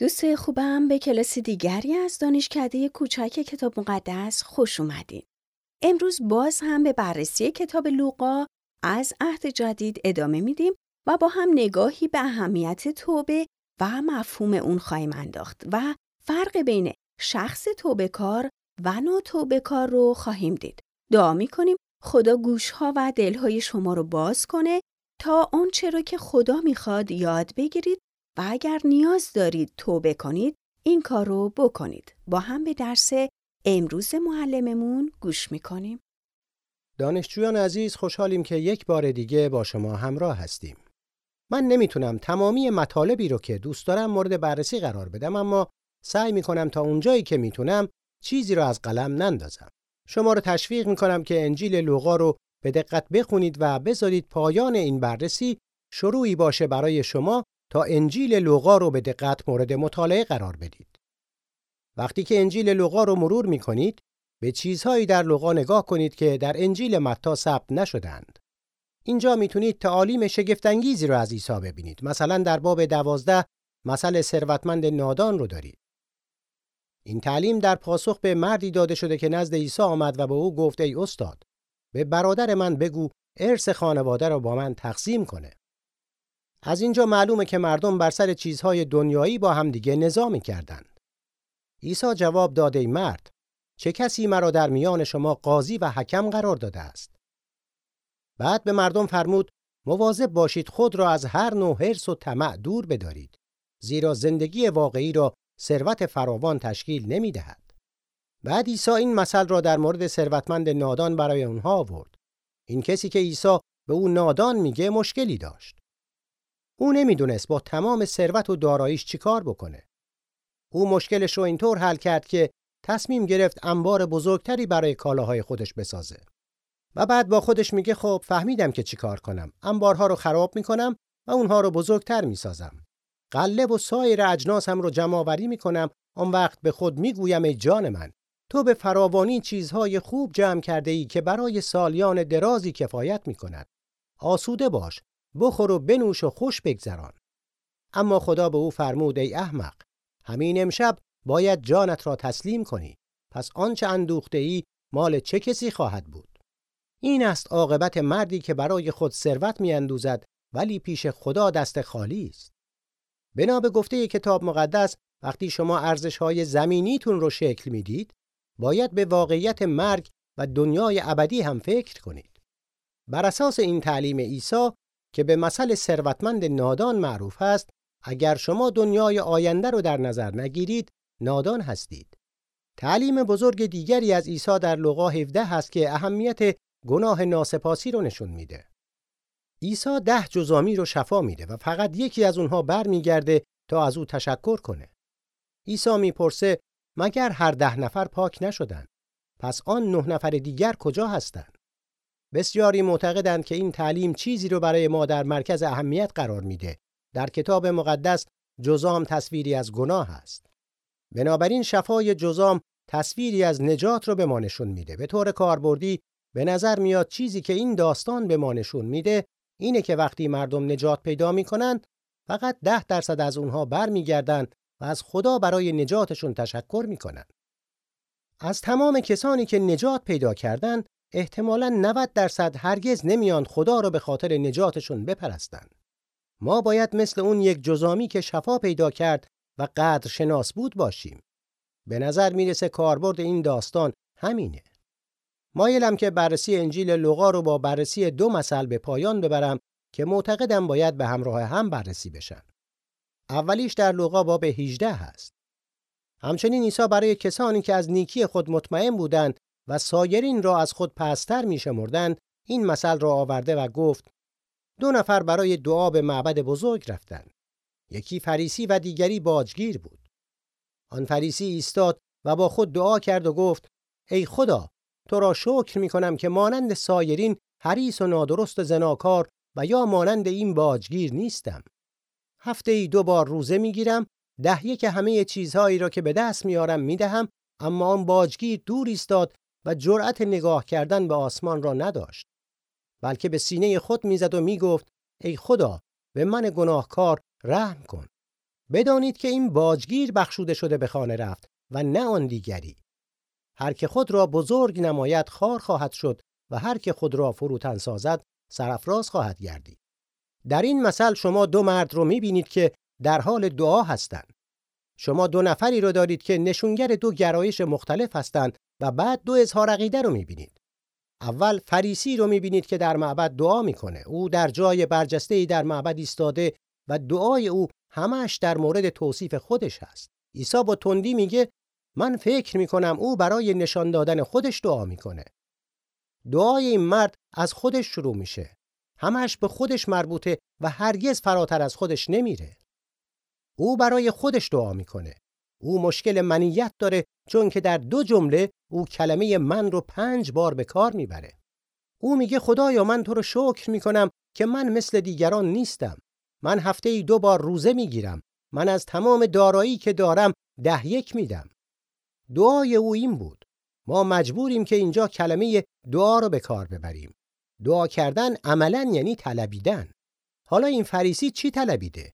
دوست خوبم به کلاس دیگری از دانشکده کوچک کتاب مقدس خوش اومدین. امروز باز هم به بررسی کتاب لوقا از عهد جدید ادامه میدیم و با هم نگاهی به اهمیت توبه و مفهوم اون خواهیم انداخت و فرق بین شخص توبه کار و ناتوبه کار رو خواهیم دید. دعا می‌کنیم خدا گوشها و دلهای شما رو باز کنه تا آنچه را که خدا می‌خواد یاد بگیرید و اگر نیاز دارید توبه کنید این کار رو بکنید. با هم به درس امروز معلممون گوش می‌کنیم. دانشجویان عزیز خوشحالیم که یک بار دیگه با شما همراه هستیم. من نمی‌تونم تمامی مطالبی رو که دوست دارم مورد بررسی قرار بدم اما سعی می‌کنم تا اونجایی که می‌تونم چیزی رو از قلم نندازم. شما رو تشویق می‌کنم که انجیل لوقا رو به دقت بخونید و بذارید پایان این بررسی شروعی باشه برای شما تا انجیل لوقا رو به دقت مورد مطالعه قرار بدید. وقتی که انجیل لوقا رو مرور می کنید، به چیزهایی در لوقا نگاه کنید که در انجیل متا ثبت نشدند. اینجا می‌تونید تعالیم شگفتانگیزی رو از عیسی ببینید. مثلا در باب دوازده مسئله ثروتمند نادان رو دارید. این تعلیم در پاسخ به مردی داده شده که نزد عیسی آمد و به او گفت ای استاد به برادر من بگو ارث خانواده را با من تقسیم کنه. از اینجا معلومه که مردم بر سر چیزهای دنیایی با همدیگه نظامی کردند. عیسی جواب داد ای مرد چه کسی مرا در میان شما قاضی و حکم قرار داده است بعد به مردم فرمود مواظب باشید خود را از هر نوع حرس و طمع دور بدارید زیرا زندگی واقعی را ثروت فراوان تشکیل نمی دهد. بعد عیسی این مثل را در مورد ثروتمند نادان برای اونها آورد. این کسی که عیسی به او نادان میگه مشکلی داشت. او نمی‌دونست با تمام ثروت و داراییش چیکار بکنه. او مشکلش رو اینطور حل کرد که تصمیم گرفت انبار بزرگتری برای کالاهای خودش بسازه. و بعد با خودش میگه خب فهمیدم که چیکار کنم. انبارها رو خراب می‌کنم و اونها رو بزرگتر می‌سازم. قله و سایر اجناس هم رو جمع آوری می‌کنم. آن وقت به خود می‌گویم ای جان من تو به فراوانی چیزهای خوب جمع کرده ای که برای سالیان درازی کفایت می‌کند. آسوده باش بخور و بنوش و خوش بگذران. اما خدا به او فرمود ای احمق همین امشب باید جانت را تسلیم کنی. پس آنچه اندوخته ای مال چه کسی خواهد بود؟ این است عاقبت مردی که برای خود ثروت میاندوزد ولی پیش خدا دست خالی است. بنا به گفته کتاب مقدس وقتی شما ارزش های زمینیتون رو شکل می‌دید باید به واقعیت مرگ و دنیای ابدی هم فکر کنید. بر اساس این تعلیم عیسی که به مثل ثروتمند نادان معروف است اگر شما دنیای آینده رو در نظر نگیرید نادان هستید. تعلیم بزرگ دیگری از عیسی در لوقا 17 هست که اهمیت گناه ناسپاسی رو نشون میده. عیسی ده جزامی رو شفا میده و فقط یکی از اونها برمیگرده تا از او تشکر کنه. عیسی می‌پرسه مگر هر ده نفر پاک نشدن؟ پس آن نه نفر دیگر کجا هستند بسیاری معتقدند که این تعلیم چیزی رو برای ما در مرکز اهمیت قرار میده. در کتاب مقدس جزام تصویری از گناه است. بنابراین شفای جزام تصویری از نجات رو به ما نشون میده. به طور کاربردی به نظر میاد چیزی که این داستان به ما نشون میده اینه که وقتی مردم نجات پیدا می‌کنند فقط ده درصد از اونها برمیگردند و از خدا برای نجاتشون تشکر می‌کنند. از تمام کسانی که نجات پیدا کردند احتمالا 90 درصد هرگز نمیان خدا رو به خاطر نجاتشون بپرستن. ما باید مثل اون یک جزامی که شفا پیدا کرد و قدر شناس بود باشیم. به نظر می‌رسه کاربرد این داستان همینه. مایلم که بررسی انجیل لوقا رو با بررسی دو مثل به پایان ببرم که معتقدم باید به همراه هم بررسی بشن. اولیش در لوقا باب 18 هست. همچنین عیسی برای کسانی که از نیکی خود مطمئن بودند و سایرین را از خود پستر میشمردند این مثل را آورده و گفت دو نفر برای دعا به معبد بزرگ رفتند. یکی فریسی و دیگری باجگیر بود. آن فریسی ایستاد و با خود دعا کرد و گفت ای خدا تو را شکر می کنم که مانند سایرین حریص و نادرست و زناکار و یا مانند این باجگیر نیستم. هفته ای دو بار روزه می گیرم ده که همه چیزهایی را که به دست میارم می‌دهم اما آن باجگیر دور ایستاد و جرأت نگاه کردن به آسمان را نداشت. بلکه به سینه خود می‌زد و می‌گفت ای خدا به من گناهکار رحم کن. بدانید که این باجگیر بخشوده شده به خانه رفت و نه آن دیگری. هر که خود را بزرگ نماید خار خواهد شد و هر که خود را فروتن سازد سرفراز خواهد گردید. در این مثل شما دو مرد رو می‌بینید که در حال دعا هستند. شما دو نفری رو دارید که نشونگر دو گرایش مختلف هستند و بعد دو اظهار عقیده رو می‌بینید. اول فریسی رو می‌بینید که در معبد دعا می‌کنه. او در جای برجسته ای در معبد ایستاده و دعای او همش در مورد توصیف خودش هست. عیسی با تندی میگه من فکر می‌کنم او برای نشان دادن خودش دعا می‌کنه. دعای این مرد از خودش شروع میشه. همش به خودش مربوطه و هرگز فراتر از خودش نمیره. او برای خودش دعا می‌کنه. او مشکل منیت داره چون که در دو جمله او کلمه من رو پنج بار به کار می‌بره. او میگه خدایا من تو رو شکر می‌کنم که من مثل دیگران نیستم. من هفته ای دو بار روزه می‌گیرم. من از تمام دارایی که دارم ده یک میدم. دعای او این بود. ما مجبوریم که اینجا کلمه دعا رو به کار ببریم. دعا کردن عملا یعنی طلبیدن. حالا این فریسی چی طلبیده؟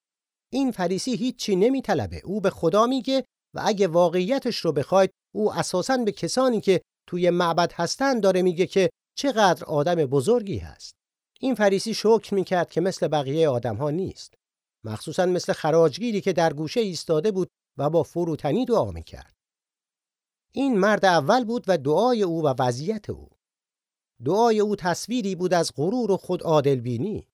این فریسی هیچی نمیطلبه. او به خدا میگه و اگه واقعیتش رو بخواید او اساساً به کسانی که توی معبد هستن داره میگه که چقدر آدم بزرگی هست. این فریسی شکر می‌کرد که مثل بقیه آدم ها نیست. مخصوصا مثل خراجگیری که در گوشه ایستاده بود و با فروتنی دعا می‌کرد. این مرد اول بود و دعای او و وضعیت او. دعای او تصویری بود از غرور و خود عادل بینی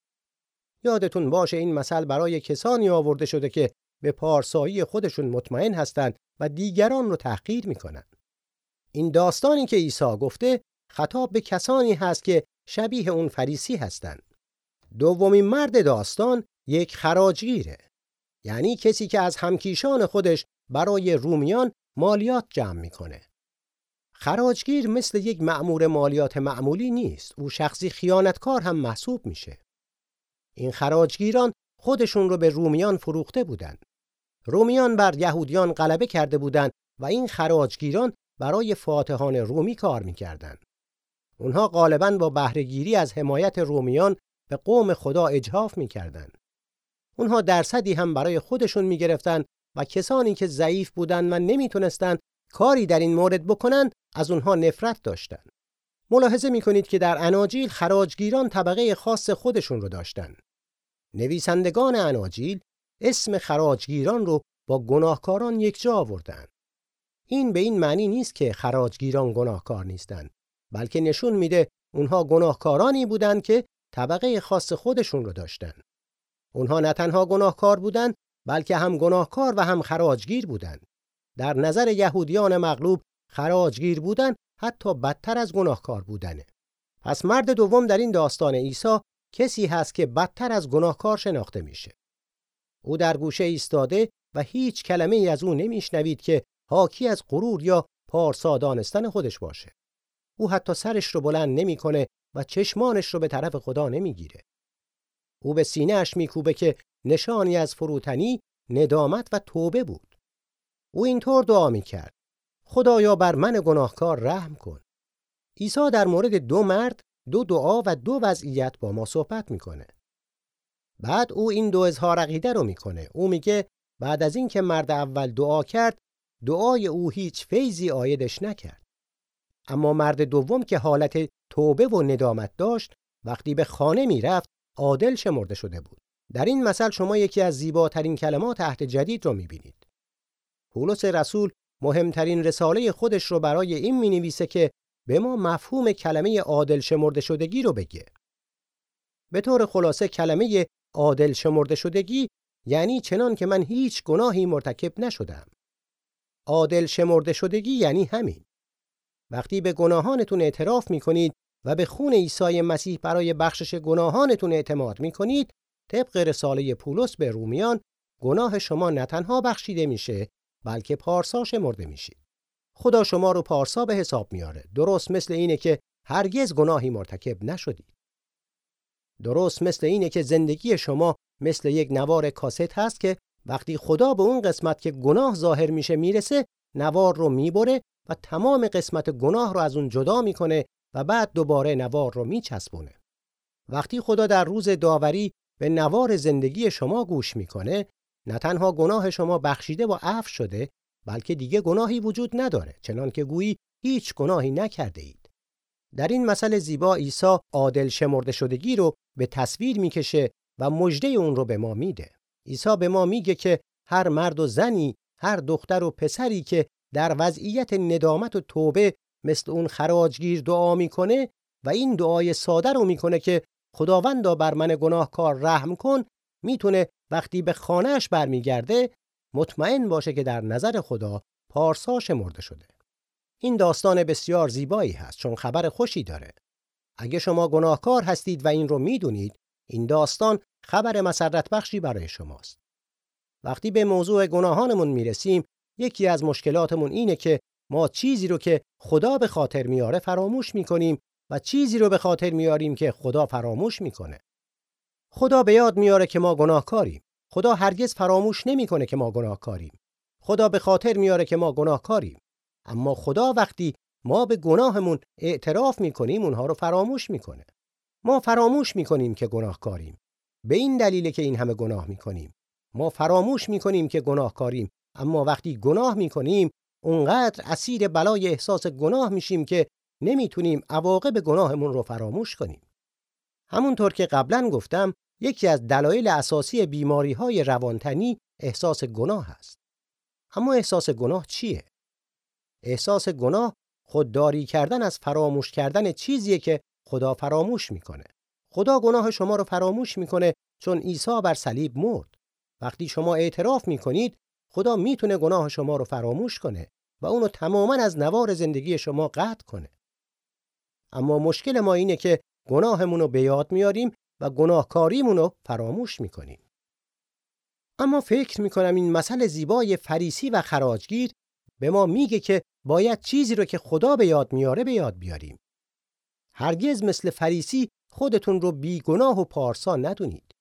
یادتون باشه این مثل برای کسانی آورده شده که به پارسایی خودشون مطمئن هستند و دیگران رو تحقیر می‌کنن. این داستانی که عیسی گفته خطاب به کسانی هست که شبیه اون فریسی هستند. دومین مرد داستان یک خراجگیره. یعنی کسی که از همکیشان خودش برای رومیان مالیات جمع می‌کنه. خراجگیر مثل یک مأمور مالیات معمولی نیست. او شخصی خیانتکار هم محسوب میشه. این خراجگیران خودشون رو به رومیان فروخته بودند. رومیان بر یهودیان غلبه کرده بودند و این خراجگیران برای فاتحان رومی کار می‌کردند. اونها غالبا با بهرهگیری از حمایت رومیان به قوم خدا اجحاف می‌کردند. اونها درصدی هم برای خودشون می‌گرفتند و کسانی که ضعیف بودند و نمی‌تونستند کاری در این مورد بکنند از اونها نفرت داشتند. ملاحظه می‌کنید که در اناجیل خراجگیران طبقه خاص خودشون رو داشتند. نویسندگان اناجیل اسم خراجگیران رو با گناهکاران یک جا آوردن. این به این معنی نیست که خراجگیران گناهکار نیستند، بلکه نشون میده اونها گناهکارانی بودند که طبقه خاص خودشون رو داشتن. اونها نه تنها گناهکار بودند، بلکه هم گناهکار و هم خراجگیر بودند. در نظر یهودیان مغلوب خراجگیر بودن حتی بدتر از گناهکار بودنه. پس مرد دوم در این داستان عیسی کسی هست که بدتر از گناهکار شناخته میشه. او در گوشه ایستاده و هیچ کلمه ای از او نمیشنوید که حاکی از غرور یا پارسا دانستن خودش باشه. او حتی سرش رو بلند نمی‌کنه و چشمانش رو به طرف خدا نمی‌گیره. او به سینه اش میکوبه که نشانی از فروتنی، ندامت و توبه بود. او اینطور دعا می‌کرد: خدایا بر من گناهکار رحم کن. عیسی در مورد دو مرد دو دعا و دو وضعیت با ما صحبت می‌کنه. بعد او این دو اظهار عقیده رو می‌کنه. او میگه بعد از اینکه مرد اول دعا کرد، دعای او هیچ فیضی آیدش نکرد. اما مرد دوم که حالت توبه و ندامت داشت، وقتی به خانه می‌رفت، عادل شمرده شده بود. در این مثل شما یکی از زیباترین کلمات عهد جدید رو می‌بینید. پولس رسول مهمترین رساله خودش رو برای این می‌نویسه که به ما مفهوم کلمه عادل شمرده شدگی رو بگه. به طور خلاصه کلمه عادل شمرده شدگی یعنی چنان که من هیچ گناهی مرتکب نشدم. عادل شمرده شدگی یعنی همین. وقتی به گناهانتون اعتراف می‌کنید و به خون عیسی مسیح برای بخشش گناهانتون اعتماد می‌کنید، طبق رساله پولس به رومیان، گناه شما نه تنها بخشیده میشه، بلکه پارسا شمرده میشید. خدا شما رو پارسا به حساب میاره. درست مثل اینه که هرگز گناهی مرتکب نشدید. درست مثل اینه که زندگی شما مثل یک نوار کاست هست که وقتی خدا به اون قسمت که گناه ظاهر میشه می‌رسه نوار رو می‌بره و تمام قسمت گناه رو از اون جدا می‌کنه و بعد دوباره نوار رو میچسبونه. وقتی خدا در روز داوری به نوار زندگی شما گوش می‌کنه نه تنها گناه شما بخشیده و عفو شده بلکه دیگه گناهی وجود نداره چنان که گویی هیچ گناهی نکرده اید. در این مسئله زیبا عیسی عادل شمرده شدگی رو به تصویر می‌کشه و مژده اون رو به ما میده. عیسی به ما میگه که هر مرد و زنی، هر دختر و پسری که در وضعیت ندامت و توبه مثل اون خراجگیر دعا می‌کنه و این دعای ساده رو می‌کنه که خداوندا بر من گناهکار رحم کن می‌تونه وقتی به خانهش برمیگرده مطمئن باشه که در نظر خدا پارسا شمرده شده. این داستان بسیار زیبایی هست چون خبر خوشی داره. اگه شما گناهکار هستید و این رو می‌دونید، این داستان خبر مسرت بخشی برای شماست. وقتی به موضوع گناهانمون می‌رسیم، یکی از مشکلاتمون اینه که ما چیزی رو که خدا به خاطر میاره فراموش می‌کنیم و چیزی رو به خاطر میاریم که خدا فراموش می‌کنه. خدا به یاد میاره که ما گناهکاریم. خدا هرگز فراموش نمی‌کنه که ما گناهکاریم. خدا به خاطر میاره که ما گناهکاریم. اما خدا وقتی ما به گناهمون اعتراف می‌کنیم اونها رو فراموش می‌کنه. ما فراموش می‌کنیم که گناهکاریم. به این دلیل که این همه گناه می‌کنیم. ما فراموش می‌کنیم که گناهکاریم اما وقتی گناه می‌کنیم اونقدر اسیر بلای احساس گناه میشیم که نمی‌تونیم عواقب گناهمون رو فراموش کنیم. همونطور که قبلا گفتم یکی از دلایل اساسی بیماری های روانتنی احساس گناه است. اما احساس گناه چیه؟ احساس گناه خودداری کردن از فراموش کردن چیزیه که خدا فراموش می‌کنه. خدا گناه شما رو فراموش می‌کنه چون عیسی بر صلیب مرد. وقتی شما اعتراف می‌کنید خدا می‌تونه گناه شما رو فراموش کنه و اونو تماما از نوار زندگی شما قطع کنه. اما مشکل ما اینه که گناهمون رو به یاد میاریم و گناهکاریمون رو فراموش می‌کنیم. اما فکر می‌کنم این مسئله زیبای فریسی و خراجگیر به ما میگه که باید چیزی رو که خدا به یاد میاره به یاد بیاریم. هرگز مثل فریسی خودتون رو بیگناه و پارسا ندونید.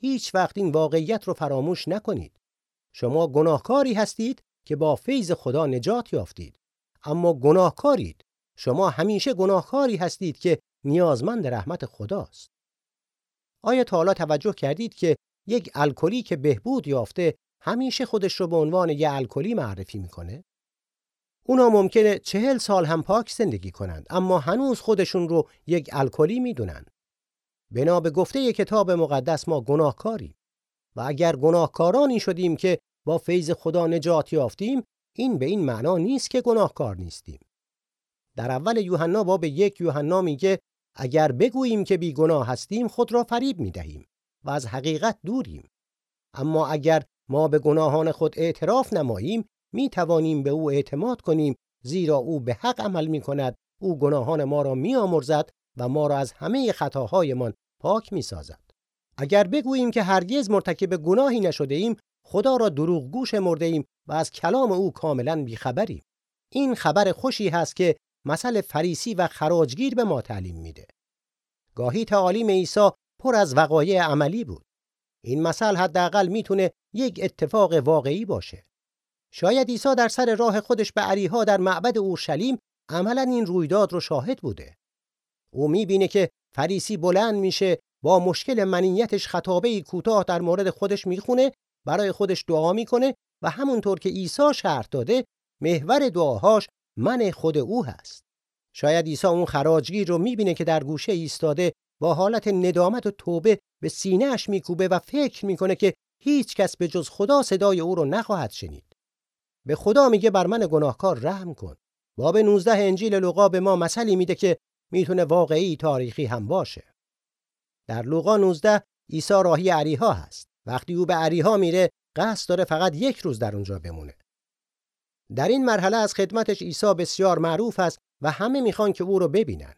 هیچ وقت این واقعیت رو فراموش نکنید. شما گناهکاری هستید که با فیض خدا نجات یافتید. اما گناهکارید. شما همیشه گناهکاری هستید که نیازمند رحمت خداست. آیا تا حالا توجه کردید که یک الکلی که بهبود یافته همیشه خودش رو به عنوان یک الکلی معرفی می‌کنه؟ اونا ممکنه چهل سال هم پاک زندگی کنند اما هنوز خودشون رو یک الکلی می‌دونن. بنا به گفته کتاب مقدس ما گناهکاریم و اگر گناهکارانی شدیم که با فیض خدا نجات یافتیم این به این معنا نیست که گناهکار نیستیم. در اول یوحنا باب یک یوحنا میگه اگر بگوییم که بیگناه هستیم خود را فریب می دهیم و از حقیقت دوریم اما اگر ما به گناهان خود اعتراف نماییم می توانیم به او اعتماد کنیم زیرا او به حق عمل می کند او گناهان ما را می آمرزد و ما را از همه خطاهایمان پاک می سازد اگر بگوییم که هرگز مرتکب گناهی نشده ایم خدا را دروغگو شمرده ایم و از کلام او کاملا بیخبریم این خبر خوشی هست که مسئله فریسی و خراجگیر به ما تعلیم میده. گاهی تعالیم عیسی پر از وقایع عملی بود. این مسئله حداقل می‌تونه یک اتفاق واقعی باشه. شاید عیسی در سر راه خودش به عریها در معبد اورشلیم عملا این رویداد رو شاهد بوده. او می‌بینه که فریسی بلند میشه با مشکل منیتش خطابه کوتاه در مورد خودش می‌خونه برای خودش دعا می‌کنه و همونطور که عیسی شرط داده محور دعاهاش من خود او هست شاید عیسی اون خراجگیر رو می‌بینه که در گوشه ایستاده با حالت ندامت و توبه به سینهش میکوبه و فکر می‌کنه که هیچ کس به جز خدا صدای او رو نخواهد شنید. به خدا میگه بر من گناهکار رحم کن. باب 19 انجیل لوقا به ما مثلی میده که می‌تونه واقعی تاریخی هم باشه. در لوقا 19 عیسی راهی عریها هست. وقتی او به عریها میره قصد داره فقط یک روز در اونجا بمونه. در این مرحله از خدمتش عیسی بسیار معروف است و همه می‌خوان که او رو ببینن.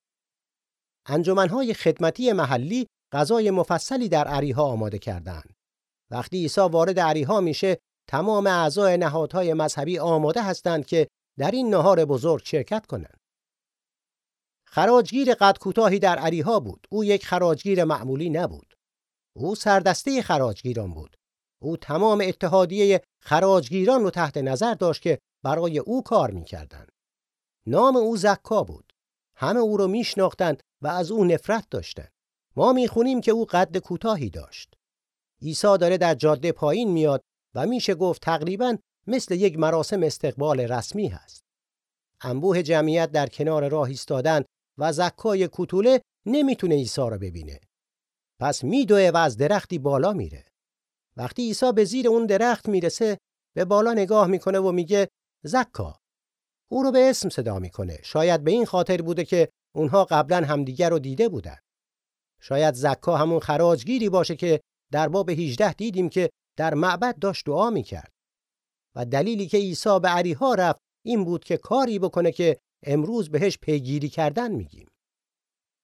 انجمنهای خدمتی محلی غذای مفصلی در عریها آماده کردند. وقتی عیسی وارد عریها میشه، تمام اعضای نهادهای مذهبی آماده هستند که در این نهار بزرگ شرکت کنند. خراجگیر قد کوتاهی در عریها بود. او یک خراجگیر معمولی نبود. او سردسته خراجگیران بود. او تمام اتحادیه خراجگیران رو تحت نظر داشت که برای او کار می‌کردند. نام او زکا بود. همه او رو میشناختند و از او نفرت داشتند. ما می‌خونیم که او قد کوتاهی داشت. عیسی داره در جاده پایین میاد و میشه گفت تقریبا مثل یک مراسم استقبال رسمی هست. انبوه جمعیت در کنار راه ایستادن و زکای کوتوله نمی‌تونه عیسی رو ببینه. پس میدوه و از درختی بالا میره. وقتی عیسی به زیر اون درخت می‌رسه به بالا نگاه می‌کنه و میگه زکا او رو به اسم صدا می‌کنه شاید به این خاطر بوده که اونها قبلا همدیگر رو دیده بودن شاید زکا همون خراجگیری باشه که در باب 18 دیدیم که در معبد داشت دعا می‌کرد. و دلیلی که عیسی به عریها رفت این بود که کاری بکنه که امروز بهش پیگیری کردن میگیم.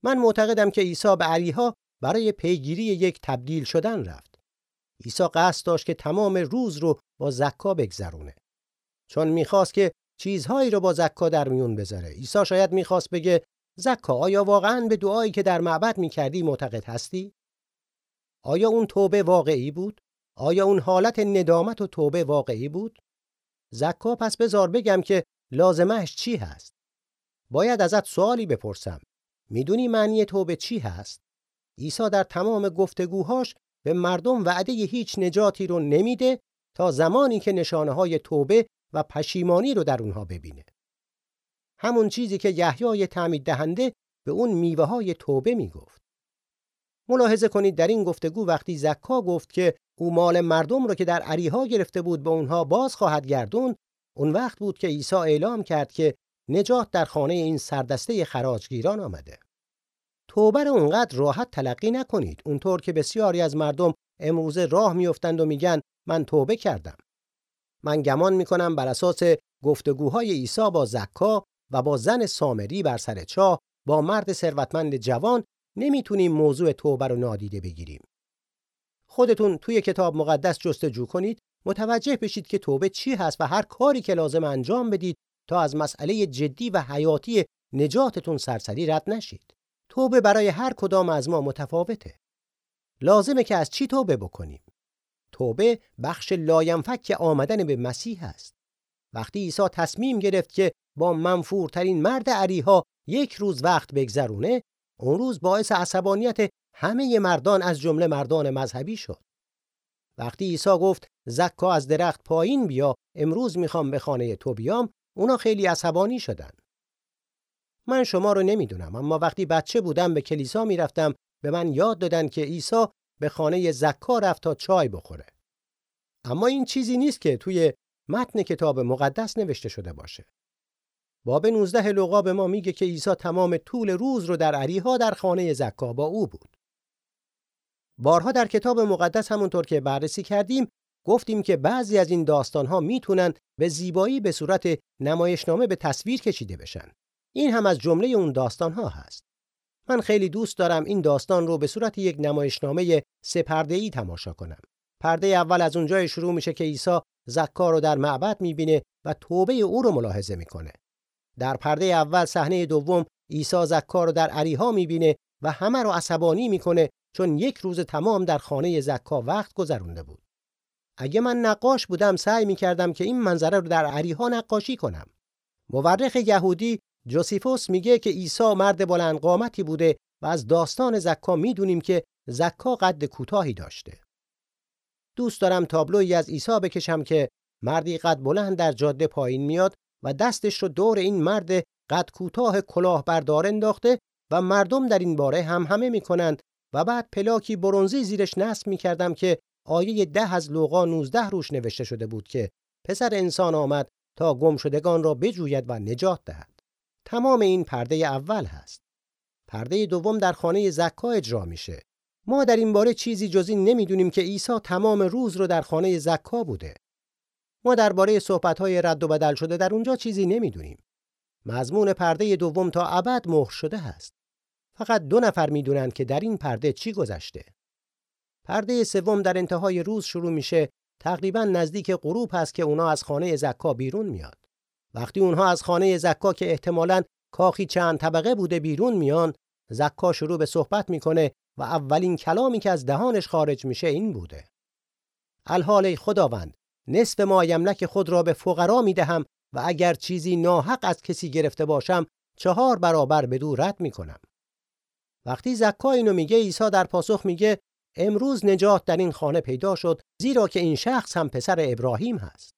من معتقدم که عیسی به عریها برای پیگیری یک تبدیل شدن رفت. عیسی قصد داشت که تمام روز رو با زکا بگذرونه. چون می‌خواست که چیزهایی رو با زکا در میون بذاره. عیسی شاید می‌خواست بگه زکا آیا واقعا به دعایی که در معبد می‌کردی معتقد هستی؟ آیا اون توبه واقعی بود؟ آیا اون حالت ندامت و توبه واقعی بود زکا پس بزار بگم که لازمش چی هست باید ازت سوالی بپرسم می‌دونی معنی توبه چی هست عیسی در تمام گفتگوهاش به مردم وعده هیچ نجاتی رو نمیده تا زمانی که نشانه های توبه و پشیمانی رو در اونها ببینه. همون چیزی که یحیای تعمید دهنده به اون میوه های توبه می‌گفت. ملاحظه کنید در این گفتگو وقتی زکا گفت که او مال مردم رو که در عریها گرفته بود به اونها باز خواهد گردون اون وقت بود که عیسی اعلام کرد که نجات در خانه این سردسته خراجگیران آمده. توبه رو اونقدر راحت تلقی نکنید اونطور که بسیاری از مردم امروزه راه میافتند و میگن من توبه کردم من گمان می‌کنم بر اساس گفتگوهای عیسی با زکا و با زن سامری بر سر چاه با مرد ثروتمند جوان نمی‌تونیم موضوع توبه رو نادیده بگیریم خودتون توی کتاب مقدس جستجو کنید متوجه بشید که توبه چی هست و هر کاری که لازم انجام بدید تا از مسئله جدی و حیاتی نجاتتون سرسری رد نشید توبه برای هر کدام از ما متفاوته. لازمه که از چی توبه بکنیم؟ توبه بخش لاینفک آمدن به مسیح است. وقتی عیسی تصمیم گرفت که با منفورترین مرد عریها یک روز وقت بگذرونه، روز باعث عصبانیت همه مردان از جمله مردان مذهبی شد. وقتی عیسی گفت زکا از درخت پایین بیا امروز می‌خوام به خانه تو بیام اونا خیلی عصبانی شدن من شما رو نمی‌دونم اما وقتی بچه بودم به کلیسا می‌رفتم به من یاد دادن که عیسی به خانه زکا رفت تا چای بخوره. اما این چیزی نیست که توی متن کتاب مقدس نوشته شده باشه. باب 19 لوقا به ما میگه که عیسی تمام طول روز رو در عریها در خانه زکا با او بود. بارها در کتاب مقدس همونطور که بررسی کردیم گفتیم که بعضی از این داستانها می‌تونن به زیبایی به صورت نمایشنامه به تصویر کشیده بشن. این هم از جمله اون داستان ها هست. من خیلی دوست دارم این داستان رو به صورت یک نمایشنامه سه ای تماشا کنم. پرده اول از اونجای شروع میشه که عیسی زکا رو در معبد می‌بینه و توبه او رو ملاحظه می‌کنه. در پرده اول صحنه دوم عیسی زکا رو در عریها می‌بینه و همه رو عصبانی می‌کنه چون یک روز تمام در خانه زکا وقت گذرونده بود. اگه من نقاش بودم سعی می‌کردم که این منظره رو در عریها نقاشی کنم. مورخ یهودی جوسیفوس میگه که عیسی مرد بلند قامتی بوده و از داستان زکا می‌دونیم که زکا قد کوتاهی داشته. دوست دارم تابلویی از عیسی بکشم که مردی قد بلند در جاده پایین میاد و دستش رو دور این مرد قد کوتاه کلاهبردار انداخته و مردم در این باره هم همه می‌کنند و بعد پلاکی برونزی زیرش نصب می‌کردم که آیه ده از لوقا 19 روش نوشته شده بود که پسر انسان آمد تا گمشدگان را بجوید و نجات دهد. تمام این پرده اول هست. پرده دوم در خانه زکا اجرا میشه. ما در این باره چیزی جز این نمی‌دونیم که عیسی تمام روز رو در خانه زکا بوده. ما درباره صحبت‌های رد و بدل شده در اونجا چیزی نمی‌دونیم. مضمون پرده دوم تا ابد مهر شده هست. فقط دو نفر می‌دونن که در این پرده چی گذشته. پرده سوم در انتهای روز شروع میشه تقریبا نزدیک غروب هست که اونا از خانه زکا بیرون میاد. وقتی اونها از خانه زکا که احتمالاً کاخی چند طبقه بوده بیرون میان زکا شروع به صحبت می‌کنه و اولین کلامی که از دهانش خارج میشه این بوده الحال خداوند نصف ما یملک خود را به فقرا می‌دهم و اگر چیزی ناحق از کسی گرفته باشم چهار برابر به دو رد می‌کنم وقتی زکا اینو میگه عیسی در پاسخ میگه امروز نجات در این خانه پیدا شد زیرا که این شخص هم پسر ابراهیم هست.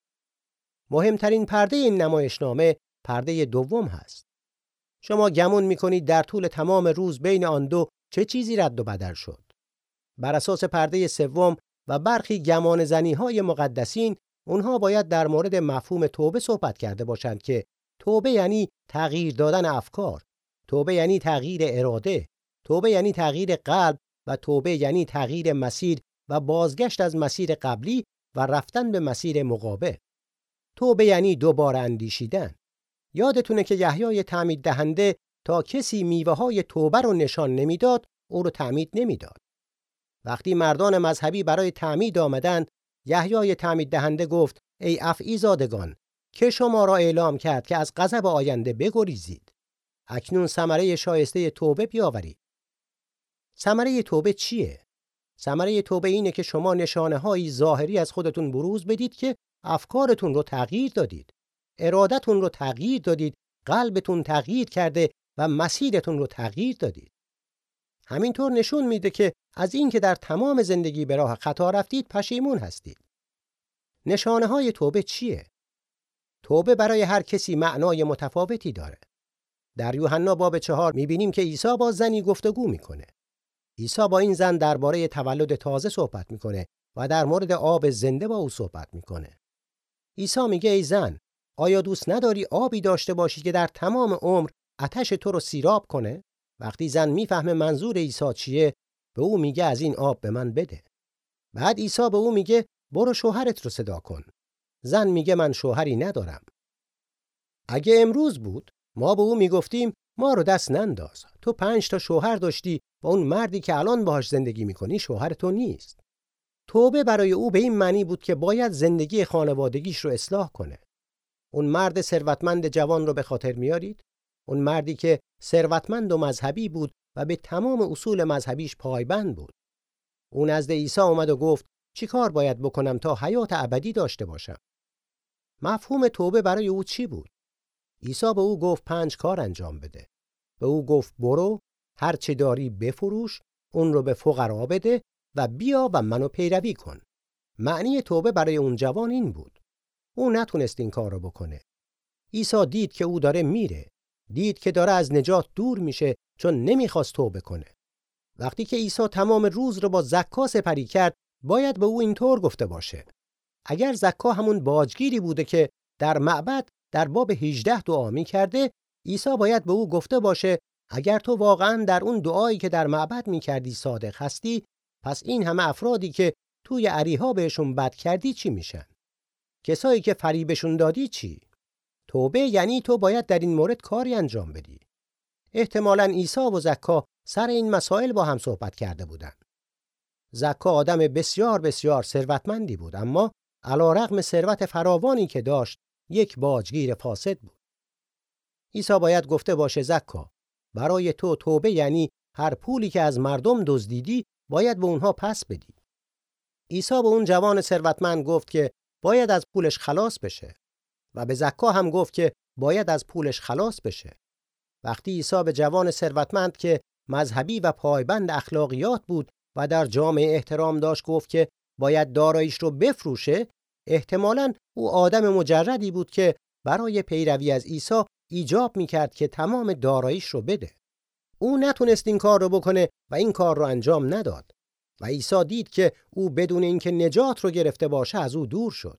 مهمترین پرده این نمایشنامه پرده دوم هست. شما گمون می‌کنید در طول تمام روز بین آن دو چه چیزی رد و بدل شد. بر اساس پرده سوم و برخی گمان زنی های مقدسین اونها باید در مورد مفهوم توبه صحبت کرده باشند که توبه یعنی تغییر دادن افکار توبه یعنی تغییر اراده توبه یعنی تغییر قلب و توبه یعنی تغییر مسیر و بازگشت از مسیر قبلی و رفتن به مسیر مقابل. توبه یعنی دوباره اندیشیدن. یادتونه که یحیای تعمید دهنده تا کسی میوه های توبه رو نشان نمی‌داد او رو تعمید نمی‌داد. وقتی مردان مذهبی برای تعمید آمدند یحیای تعمید دهنده گفت ای افعی زادگان که شما را اعلام کرد که از غضب آینده بگریزید؟ اکنون ثمره شایسته توبه بیاورید. ثمره توبه چیه؟ ثمره توبه اینه که شما نشانه های ظاهری از خودتون بروز بدید که افکارتون رو تغییر دادید ارادتون رو تغییر دادید قلبتون تغییر کرده و مسیرتون رو تغییر دادید. همینطور نشون میده که از اینکه در تمام زندگی به راه خطا رفتید پشیمون هستید. نشانه های توبه چیه؟ توبه برای هر کسی معنای متفاوتی داره. در یوحنا باب چهار می‌بینیم که عیسی با زنی گفتگو می‌کنه. عیسی با این زن درباره تولد تازه صحبت می‌کنه و در مورد آب زنده با او صحبت می‌کنه. عیسی میگه ای زن آیا دوست نداری آبی داشته باشی که در تمام عمر آتش تو رو سیراب کنه؟ وقتی زن می‌فهمه منظور عیسی چیه به او میگه از این آب به من بده. بعد عیسی به او میگه برو شوهرت رو صدا کن. زن میگه من شوهری ندارم. اگه امروز بود ما به او می‌گفتیم ما رو دست ننداز. تو پنج تا شوهر داشتی و اون مردی که الان باهاش زندگی می‌کنی شوهر تو نیست. توبه برای او به این معنی بود که باید زندگی خانوادگیش رو اصلاح کنه. اون مرد ثروتمند جوان رو به خاطر میارید؟ اون مردی که ثروتمند و مذهبی بود و به تمام اصول مذهبیش پایبند بود. او نزد عیسی آمد و گفت چیکار باید بکنم تا حیات ابدی داشته باشم؟ مفهوم توبه برای او چی بود؟ عیسی به او گفت پنج کار انجام بده. به او گفت برو هر چه داری بفروش اون رو به فقرا بده و بیا و منو پیروی کن. معنی توبه برای اون جوان این بود. او نتونست این کار رو بکنه. عیسی دید که او داره میره دید که داره از نجات دور میشه چون نمی‌خواست توبه کنه. وقتی که عیسی تمام روز رو با زکا سپری کرد باید به او اینطور گفته باشه. اگر زکا همون باجگیری بوده که در معبد در باب 18 دعا می کرده عیسی باید به او گفته باشه اگر تو واقعا در اون دعایی که در معبد می کردی صادق هستی پس این همه افرادی که توی عریها بهشون بد کردی چی میشن؟ کسایی که فریبشون دادی چی؟ توبه یعنی تو باید در این مورد کاری انجام بدی. احتمالا عیسی و زکا سر این مسائل با هم صحبت کرده بودند. زکا آدم بسیار بسیار ثروتمندی بود اما علا رغم ثروت فراوانی که داشت یک باجگیر فاسد بود. عیسی باید گفته باشه زکا برای تو توبه یعنی هر پولی که از مردم دزدیدی باید به اونها پس بدی. عیسی به اون جوان ثروتمند گفت که باید از پولش خلاص بشه. و به زکا هم گفت که باید از پولش خلاص بشه. وقتی عیسی به جوان ثروتمند که مذهبی و پایبند اخلاقیات بود و در جامعه احترام داشت گفت که باید داراییش رو بفروشه احتمالاً او آدم مجردی بود که برای پیروی از عیسی ایجاب می‌کرد که تمام داراییش رو بده. او نتونست این کار رو بکنه و این کار رو انجام نداد و عیسی دید که او بدون اینکه نجات رو گرفته باشه از او دور شد.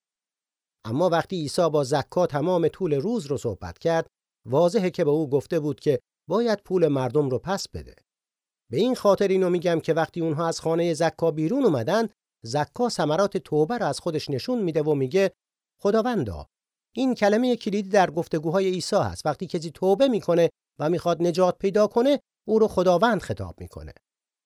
اما وقتی عیسی با زکا تمام طول روز رو صحبت کرد واضحه که به او گفته بود که باید پول مردم رو پس بده. به این خاطر اینو میگم که وقتی اونها از خانه زکا بیرون اومدن زکا ثمرات توبه رو از خودش نشون میده و میگه خداوندا این کلمه کلیدی در گفتگوهای عیسی هست. وقتی کسی توبه می‌کنه و می‌خواد نجات پیدا کنه او رو خداوند خطاب می‌کنه.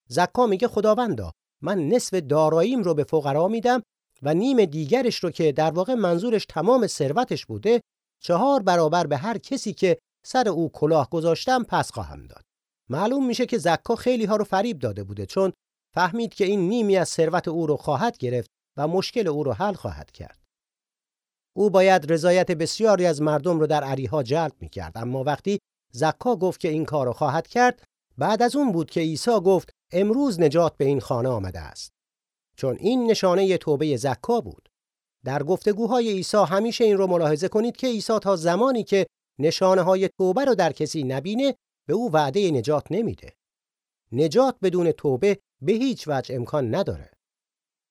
زکا میگه خداوندا من نصف داراییم رو به فقرا میدم و نیم دیگرش رو که در واقع منظورش تمام ثروتش بوده چهار برابر به هر کسی که سر او کلاه گذاشتم پس خواهم داد. معلوم میشه که زکا خیلی ها رو فریب داده بوده چون فهمید که این نیمی از ثروت او رو خواهد گرفت و مشکل او رو حل خواهد کرد. او باید رضایت بسیاری از مردم رو در عریها جلب می‌کرد اما وقتی زکا گفت که این کار رو خواهد کرد بعد از اون بود که عیسی گفت امروز نجات به این خانه آمده است. چون این نشانه توبه زکا بود. در گفتگوهای عیسی همیشه این رو ملاحظه کنید که عیسی تا زمانی که نشانه های توبه رو در کسی نبینه به او وعده نجات نمیده. نجات بدون توبه به هیچ وجه امکان نداره.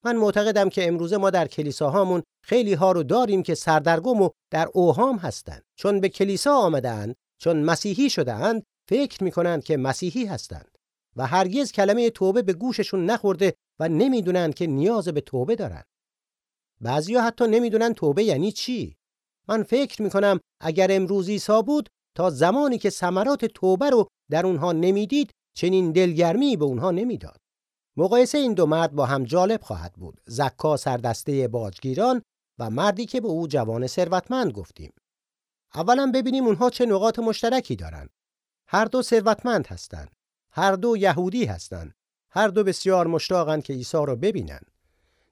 من معتقدم که امروزه ما در کلیساهامون خیلی ها رو داریم که سردرگم و در اوهام هستند چون به کلیسا آمدند چون مسیحی شدهاند فکر می‌کنند که مسیحی هستند و هرگز کلمه توبه به گوششون نخورده و نمی‌دونند که نیاز به توبه دارند بعضیا حتی نمی‌دونن توبه یعنی چی. من فکر می‌کنم اگر امروز عیسی بود تا زمانی که ثمرات توبه رو در اونها نمی‌دید چنین دلگرمی به اونها نمی‌داد. مقایسه این دو مرد با هم جالب خواهد بود. زکا سردسته باجگیران و مردی که به او جوان ثروتمند گفتیم. اولا ببینیم اونها چه نقاط مشترکی دارند هر دو ثروتمند هستند هر دو یهودی هستند هر دو بسیار مشتاقند که عیسی را ببینند.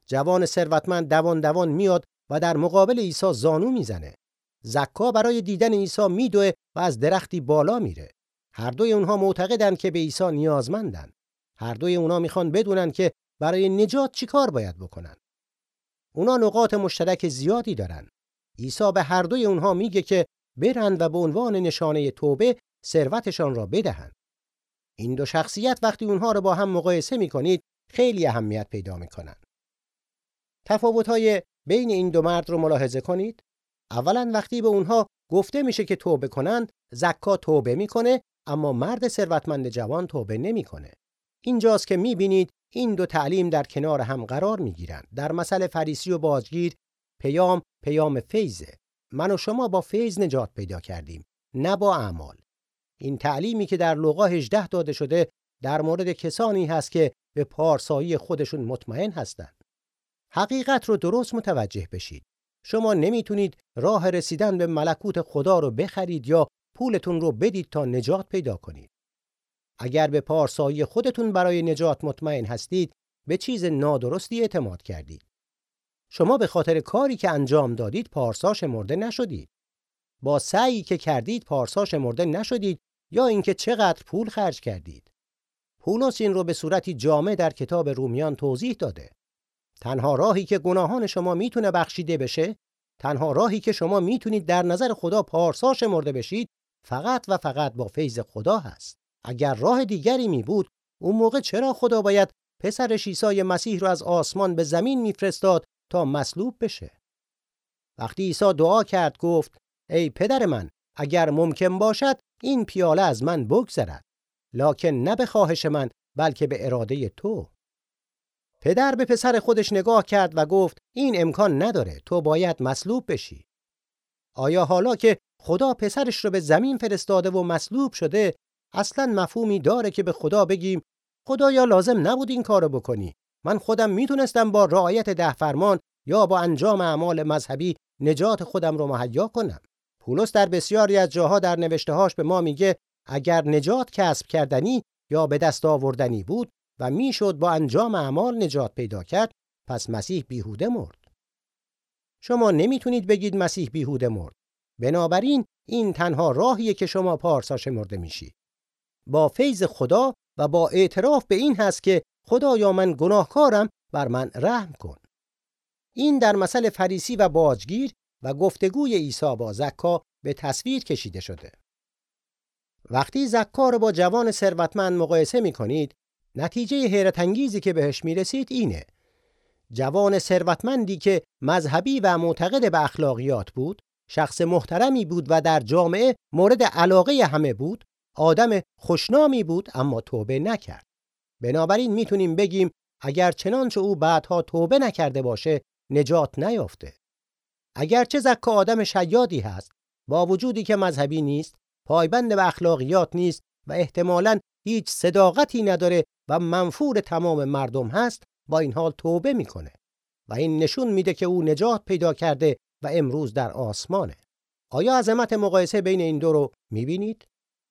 جوان ثروتمند دوان دوان میاد و در مقابل عیسی زانو می‌زنه. زکا برای دیدن عیسی میدوه و از درختی بالا میره. هر دوی اونها معتقدند که به عیسی نیازمندن هر دوی اونها می‌خوان بدونن که برای نجات چیکار باید بکنن. اونا نقاط مشترک زیادی دارن. عیسی به هر دوی اونها میگه که برند و به عنوان نشانه توبه ثروتشان را بدهند. این دو شخصیت وقتی اونها رو با هم مقایسه می‌کنید خیلی اهمیت پیدا می‌کنن. تفاوت‌های بین این دو مرد رو ملاحظه کنید. اولا وقتی به اونها گفته میشه که توبه کنند زکا توبه می‌کنه اما مرد ثروتمند جوان توبه نمی‌کنه. اینجاست که می‌بینید این دو تعلیم در کنار هم قرار می‌گیرند در مثل فریسی و بازگیر پیام پیام فیضه. من و شما با فیض نجات پیدا کردیم نه با اعمال. این تعلیمی که در لوقا 18 داده شده در مورد کسانی هست که به پارسایی خودشون مطمئن هستند. حقیقت رو درست متوجه بشید. شما نمی‌تونید راه رسیدن به ملکوت خدا رو بخرید یا پولتون رو بدید تا نجات پیدا کنید. اگر به پارسایی خودتون برای نجات مطمئن هستید به چیز نادرستی اعتماد کردید. شما به خاطر کاری که انجام دادید پارسا شمرده نشدید. با سعی که کردید پارسا شمرده نشدید یا اینکه چقدر پول خرج کردید. پولس این رو به صورتی جامع در کتاب رومیان توضیح داده. تنها راهی که گناهان شما می‌تونه بخشیده بشه تنها راهی که شما می‌تونید در نظر خدا پارسا شمرده بشید فقط و فقط با فیض خدا هست. اگر راه دیگری می بود اون موقع چرا خدا باید پسر عیسی مسیح رو از آسمان به زمین میفرستاد تا مصلوب بشه؟ وقتی عیسی دعا کرد گفت ای پدر من اگر ممکن باشد این پیاله از من بگذرد لکن نه به خواهش من بلکه به اراده تو. پدر به پسر خودش نگاه کرد و گفت این امکان نداره تو باید مصلوب بشی. آیا حالا که خدا پسرش رو به زمین فرستاده و مصلوب شده اصلا مفهومی داره که به خدا بگیم خدایا لازم نبود این کارو بکنی. من خودم می‌تونستم با رعایت ده فرمان یا با انجام اعمال مذهبی نجات خودم رو مهیا کنم. پولس در بسیاری از جاها در نوشتههاش به ما میگه اگر نجات کسب کردنی یا به دست آوردنی بود و می‌شد با انجام اعمال نجات پیدا کرد پس مسیح بیهوده مرد. شما نمی‌تونید بگید مسیح بیهوده مرد. بنابراین این تنها راهیه که شما پارسا شمرده میشید با فیض خدا و با اعتراف به این هست که خدایا من گناهکارم بر من رحم کن. این در مثل فریسی و باجگیر و گفتگوی عیسی با زکا به تصویر کشیده شده. وقتی زکا را با جوان ثروتمند مقایسه می کنید نتیجه حیرت انگیزی که بهش می رسید اینه. جوان ثروتمندی که مذهبی و معتقد به اخلاقیات بود شخص محترمی بود و در جامعه مورد علاقه همه بود آدم خوشنامی بود اما توبه نکرد. بنابراین می‌تونیم بگیم اگر چنانچه او بعدها توبه نکرده باشه نجات نیافته. اگرچه زکا آدم شیادی هست با وجودی که مذهبی نیست پایبند به اخلاقیات نیست و احتمالاً هیچ صداقتی نداره و منفور تمام مردم هست با این حال توبه می‌کنه و این نشون میده که او نجات پیدا کرده و امروز در آسمانه آیا عظمت مقایسه بین این دو رو می‌بینید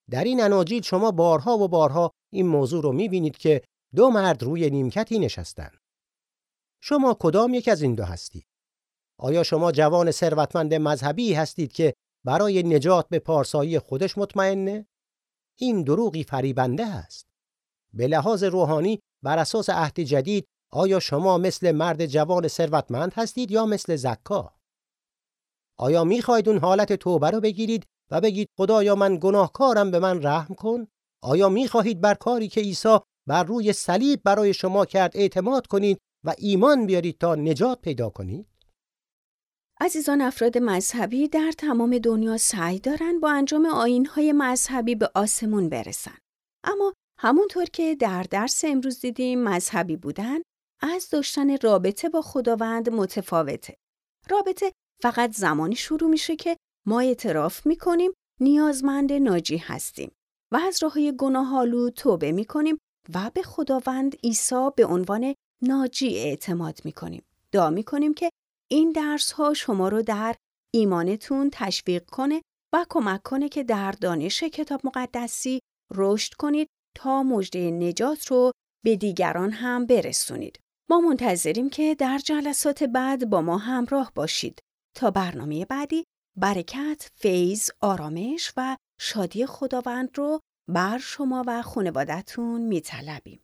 در این اناجیل شما بارها و بارها این موضوع رو می‌بینید که دو مرد روی نیمکتی نشستن. شما کدام یک از این دو هستید؟ آیا شما جوان ثروتمند مذهبی هستید که برای نجات به پارسایی خودش مطمئنه؟ این دروغی فریبنده است. به لحاظ روحانی بر اساس عهد جدید آیا شما مثل مرد جوان ثروتمند هستید یا مثل زکا؟ آیا می‌خواهید اون حالت توبه رو بگیرید و بگید خدایا من گناهکارم به من رحم کن؟ آیا می‌خواهید بر کاری که عیسی بر روی صلیب برای شما کرد اعتماد کنید و ایمان بیارید تا نجات پیدا کنید؟ عزیزان افراد مذهبی در تمام دنیا سعی دارند با انجام آینهای مذهبی به آسمون برسن. اما همونطور که در درس امروز دیدیم مذهبی بودن از داشتن رابطه با خداوند متفاوته. رابطه فقط زمانی شروع میشه که ما اعتراف می‌کنیم نیازمند ناجی هستیم و از راه گناهالو توبه می‌کنیم و به خداوند عیسی به عنوان ناجی اعتماد می‌کنیم. دعا می‌کنیم که این درس ها شما رو در ایمانتون تشویق کنه و کمک کنه که در دانش کتاب مقدسی رشد کنید تا مژده نجات رو به دیگران هم برسونید. ما منتظریم که در جلسات بعد با ما همراه باشید تا برنامه بعدی برکت، فیض، آرامش و شادی خداوند رو بر شما و خانوادتون میطلبیم.